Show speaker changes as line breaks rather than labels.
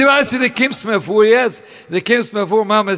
Det var alltså det Kims med voor, yes. Det Kims med voor, mamma